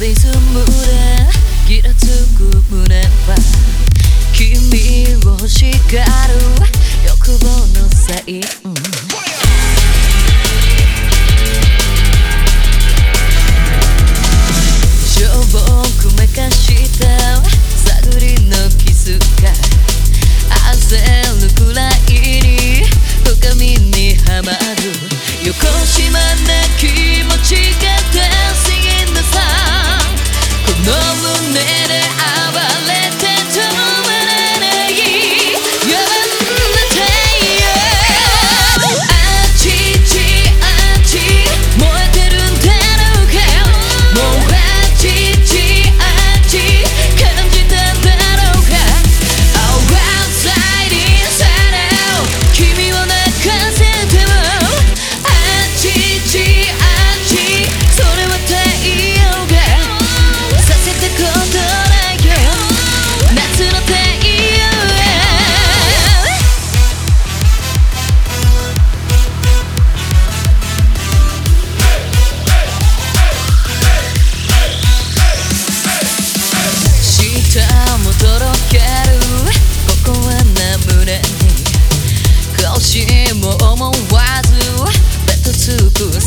リズムでギラつく胸は君を叱る欲望のサイン。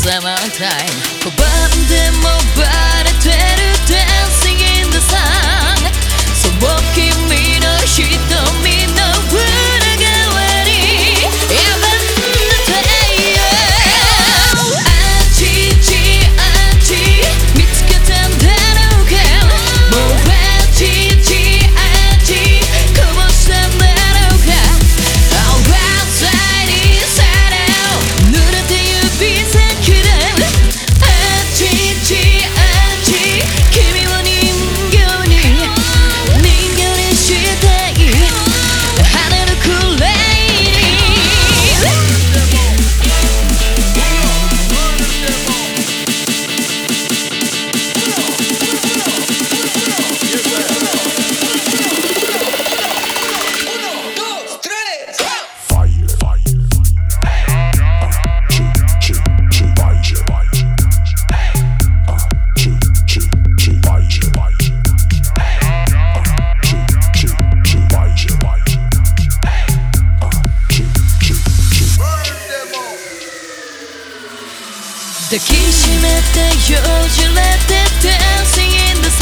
summertime 抱きしめてよじれて Dancing in the